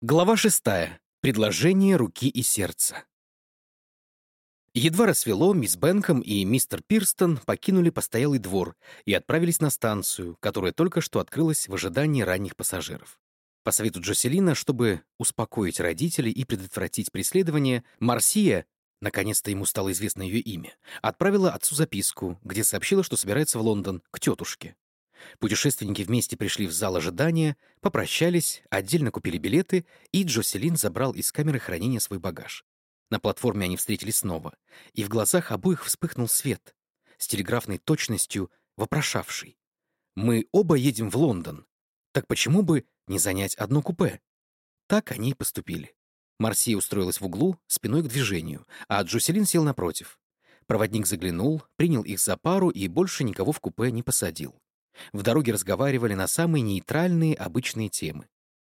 Глава шестая. Предложение руки и сердца. Едва рассвело, мисс Бенком и мистер Пирстон покинули постоялый двор и отправились на станцию, которая только что открылась в ожидании ранних пассажиров. По совету Джоселина, чтобы успокоить родителей и предотвратить преследование, Марсия, наконец-то ему стало известно ее имя, отправила отцу записку, где сообщила, что собирается в Лондон, к тетушке. Путешественники вместе пришли в зал ожидания, попрощались, отдельно купили билеты, и Джоселин забрал из камеры хранения свой багаж. На платформе они встретились снова, и в глазах обоих вспыхнул свет, с телеграфной точностью вопрошавший. «Мы оба едем в Лондон. Так почему бы не занять одно купе?» Так они и поступили. Марсия устроилась в углу, спиной к движению, а Джоселин сел напротив. Проводник заглянул, принял их за пару и больше никого в купе не посадил. В дороге разговаривали на самые нейтральные обычные темы.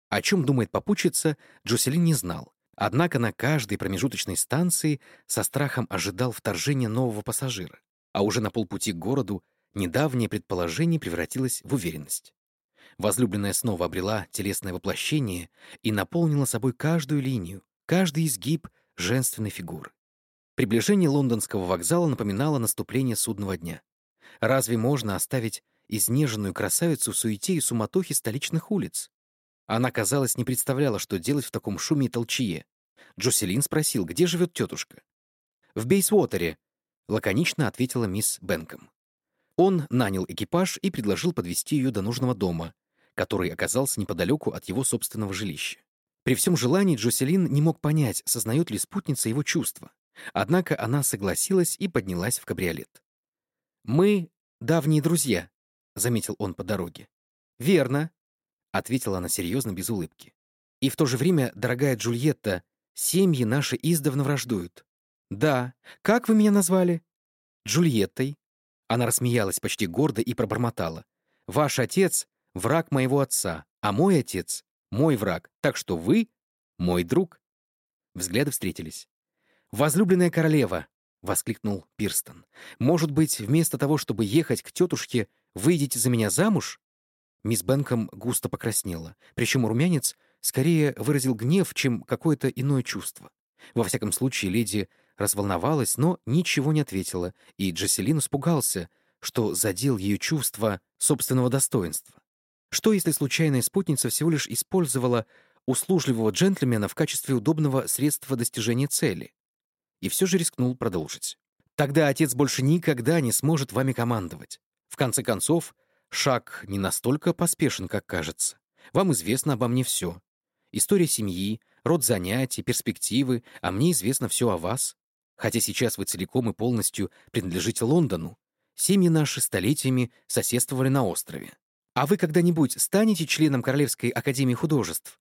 О чем думает попутчица, Джоселин не знал. Однако на каждой промежуточной станции со страхом ожидал вторжения нового пассажира. А уже на полпути к городу недавнее предположение превратилось в уверенность. Возлюбленная снова обрела телесное воплощение и наполнила собой каждую линию, каждый изгиб женственной фигуры. Приближение лондонского вокзала напоминало наступление судного дня. Разве можно оставить изнеженную красавицу в суете и суматохе столичных улиц. Она, казалось, не представляла, что делать в таком шуме и толчье. Джоселин спросил, где живет тетушка. «В Бейсуотере», — лаконично ответила мисс Бенком. Он нанял экипаж и предложил подвести ее до нужного дома, который оказался неподалеку от его собственного жилища. При всем желании Джоселин не мог понять, сознает ли спутница его чувства. Однако она согласилась и поднялась в кабриолет. «Мы давние друзья», — заметил он по дороге. «Верно», — ответила она серьезно, без улыбки. «И в то же время, дорогая Джульетта, семьи наши издавна враждуют». «Да. Как вы меня назвали?» «Джульеттой». Она рассмеялась почти гордо и пробормотала. «Ваш отец — враг моего отца, а мой отец — мой враг, так что вы — мой друг». Взгляды встретились. «Возлюбленная королева!» — воскликнул Пирстон. «Может быть, вместо того, чтобы ехать к тетушке, Выйдете за меня замуж?» Мисс Бенком густо покраснела, причем румянец скорее выразил гнев, чем какое-то иное чувство. Во всяком случае, леди разволновалась, но ничего не ответила, и Джесселин испугался, что задел ее чувство собственного достоинства. Что, если случайная спутница всего лишь использовала услужливого джентльмена в качестве удобного средства достижения цели? И все же рискнул продолжить. «Тогда отец больше никогда не сможет вами командовать. Конце концов, шаг не настолько поспешен, как кажется. Вам известно обо мне все. История семьи, род занятий, перспективы, а мне известно все о вас. Хотя сейчас вы целиком и полностью принадлежите Лондону. Семьи наши столетиями соседствовали на острове. А вы когда-нибудь станете членом Королевской академии художеств?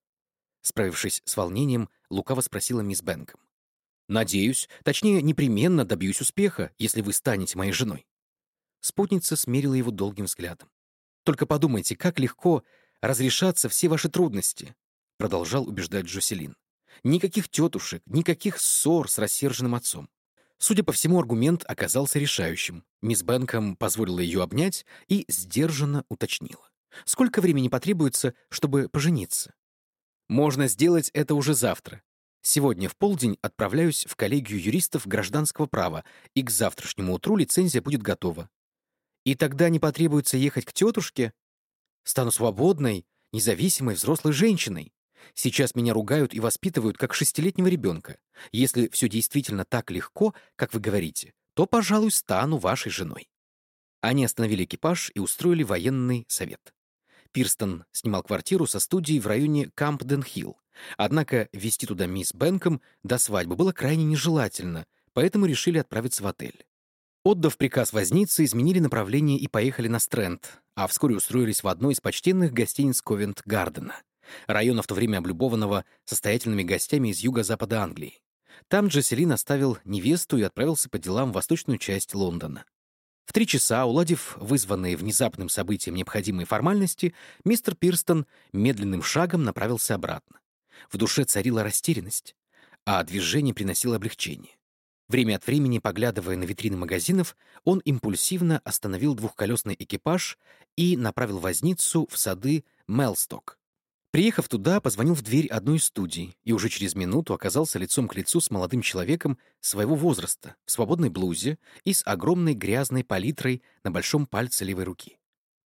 Справившись с волнением, лукаво спросила мисс Бенком. «Надеюсь, точнее, непременно добьюсь успеха, если вы станете моей женой». Спутница смерила его долгим взглядом. «Только подумайте, как легко разрешаться все ваши трудности», — продолжал убеждать Джоселин. «Никаких тетушек, никаких ссор с рассерженным отцом». Судя по всему, аргумент оказался решающим. Мисс Бенком позволила ее обнять и сдержанно уточнила. «Сколько времени потребуется, чтобы пожениться?» «Можно сделать это уже завтра. Сегодня в полдень отправляюсь в коллегию юристов гражданского права, и к завтрашнему утру лицензия будет готова. И тогда не потребуется ехать к тетушке? Стану свободной, независимой взрослой женщиной. Сейчас меня ругают и воспитывают как шестилетнего ребенка. Если все действительно так легко, как вы говорите, то, пожалуй, стану вашей женой. Они остановили экипаж и устроили военный совет. Пирстон снимал квартиру со студией в районе Кампден-Хилл. Однако везти туда мисс Бенком до свадьбы было крайне нежелательно, поэтому решили отправиться в отель. Отдав приказ возницы, изменили направление и поехали на Стрэнд, а вскоре устроились в одной из почтенных гостиниц Ковент-Гардена, района в то время облюбованного состоятельными гостями из юго-запада Англии. Там Джесселин оставил невесту и отправился по делам в восточную часть Лондона. В три часа, уладив вызванные внезапным событием необходимые формальности, мистер Пирстон медленным шагом направился обратно. В душе царила растерянность, а движение приносило облегчение. Время от времени, поглядывая на витрины магазинов, он импульсивно остановил двухколесный экипаж и направил возницу в сады Мелсток. Приехав туда, позвонил в дверь одной из студий и уже через минуту оказался лицом к лицу с молодым человеком своего возраста, в свободной блузе и с огромной грязной палитрой на большом пальце левой руки.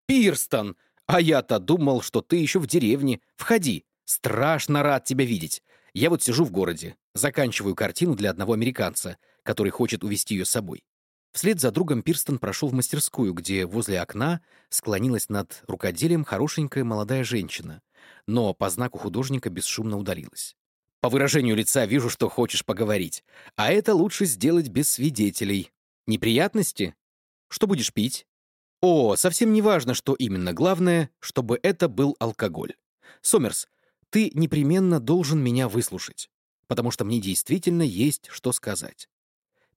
«Пирстон! А я-то думал, что ты еще в деревне. Входи! Страшно рад тебя видеть. Я вот сижу в городе, заканчиваю картину для одного американца, который хочет увезти ее с собой. Вслед за другом Пирстон прошел в мастерскую, где возле окна склонилась над рукоделием хорошенькая молодая женщина, но по знаку художника бесшумно удалилась. «По выражению лица вижу, что хочешь поговорить. А это лучше сделать без свидетелей. Неприятности? Что будешь пить?» «О, совсем не важно, что именно. Главное, чтобы это был алкоголь. Сомерс, ты непременно должен меня выслушать, потому что мне действительно есть что сказать.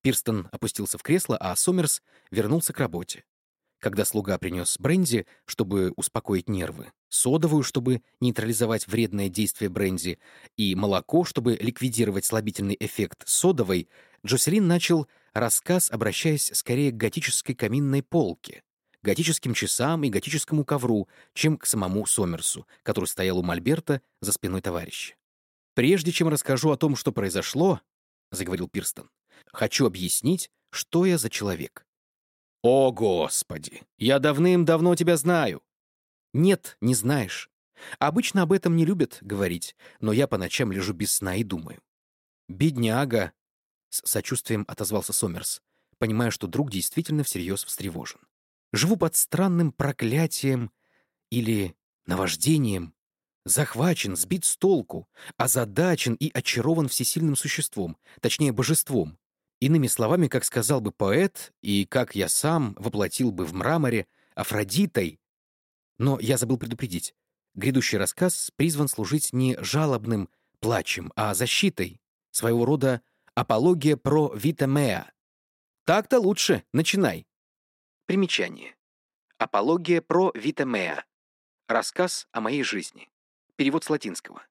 Пирстон опустился в кресло, а Сомерс вернулся к работе. Когда слуга принес бренди, чтобы успокоить нервы, содовую, чтобы нейтрализовать вредное действие бренди, и молоко, чтобы ликвидировать слабительный эффект содовой, Джоселин начал рассказ, обращаясь скорее к готической каминной полке, готическим часам и готическому ковру, чем к самому Сомерсу, который стоял у Мольберта за спиной товарища. «Прежде чем расскажу о том, что произошло», — заговорил Пирстон, Хочу объяснить, что я за человек. О, Господи! Я давным-давно тебя знаю. Нет, не знаешь. Обычно об этом не любят говорить, но я по ночам лежу без сна и думаю. Бедняга! С сочувствием отозвался Сомерс, понимая, что друг действительно всерьез встревожен. Живу под странным проклятием или наваждением, захвачен, сбит с толку, озадачен и очарован всесильным существом, точнее, божеством, Иными словами, как сказал бы поэт, и как я сам воплотил бы в мраморе, Афродитой. Но я забыл предупредить. Грядущий рассказ призван служить не жалобным плачем, а защитой, своего рода апология про витамеа. Так-то лучше, начинай. Примечание. Апология про витамеа. Рассказ о моей жизни. Перевод с латинского.